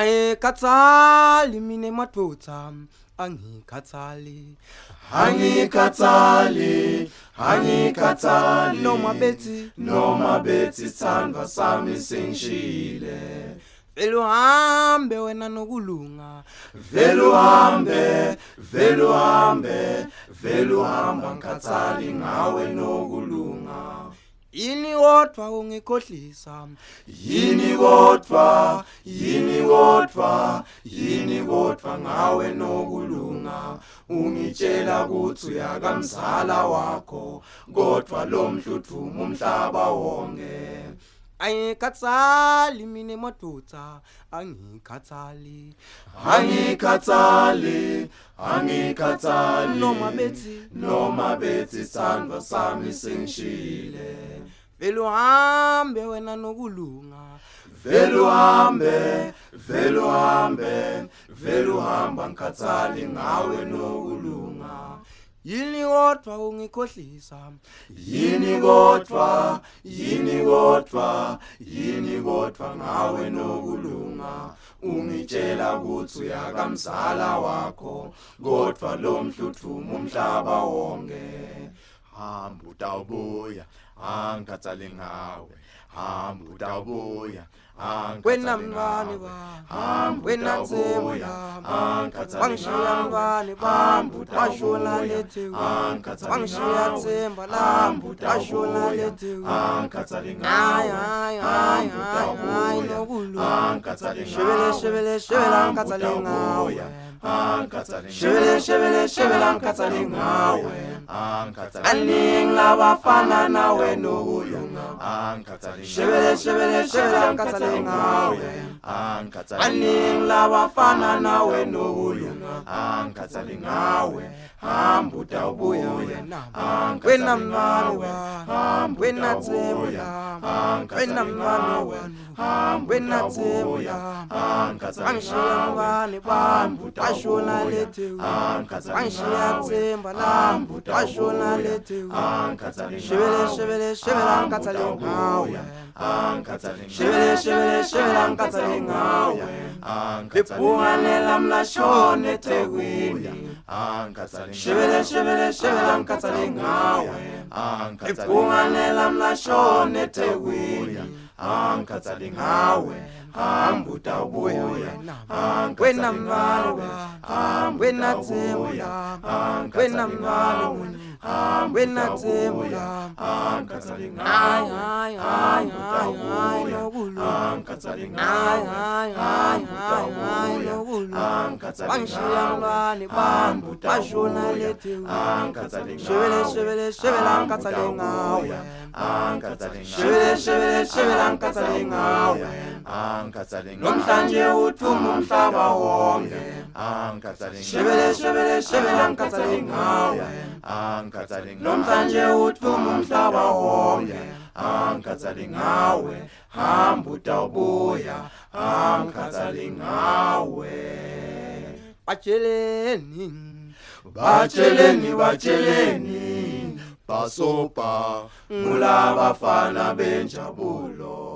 Angikhathali mina emadvodza angikhathali Angikhathali, angikhathali noma bethi noma bethi sithandwa sami singishile vele uhambe wena nokulunga. Vele uhambe vele uhambe vele uhamba ngikhathali ngawe nokulunga. Yini kodwa ungikhohlisa yini kodwa yini kodwa yini kodwa ngawe nokulunga. Ungitshela ukuthi uyakamzala wakho kodwa lo mhluthumo umhlaba wonke. Angikhathali mina emadvodza angikhathali angikhathali angikhathali noma bethi noma bethi sandwa sami singishile vele uhambe wena nokulunga. Vele uhambe vele uhambe vele uhamba ngikhathali ngawe nokulunga. Yini kodwa ungikhohlisa? Yini kodwa yini kodwa yini kodwa ngawe nokulunga. Ungitshela ukuthi uyakamzala wakho kodwa lo mhluthumo umhlaba wonke. Hamba utawubuya angikhathali ngawe. Hamba utawubuya wena mngane bami wena lami wangishiya mngane bami washona lethewi wangishiya themba lami washona lethewi hayi hayi hayi hayi hayi nokulunga shebele shebele shebele angikhathali ngawe shebele shebele shebele angikhathali ngawe aningi labafana nawe nokulunga shebele shebele shebele angikhathali ngawe aningi labafana nawe nokulunga angikhathali ngawe hamba utawubuya wena mngane wami wena lami wena mngane wami wena themba lami wangishiya mngane bami washona lethewi wangishiya themba lami washona lethewi shebele shebele shebele ngawe shebele shebele shebele angikhathali ngawe liphungane lami lashona ethekwini shebele shebele shebele angikhathali ngawe liphungane lami lashona ethekwini angikhathali ngawe hamba utawubuya wena wami wena lami wena wami wena nokulunga wangishiya mngane bami washona lethewi shebele shebele shebele angikhathali ngawe shebele shebele shebele angikhathali ngawe namhlanje uthuma umhlaba wonke I'm Katzaring. Shibele, shibele, shibele, I'm Katzaring. I'm Katzaring. Nomhlanje utfuma umhlaba wonke. Angikhathali ngawe, um hamba utawubuya, angikhathali ngawe. Batsheleni, batsheleni, batsheleni, basopa, mulabafana benjabulo.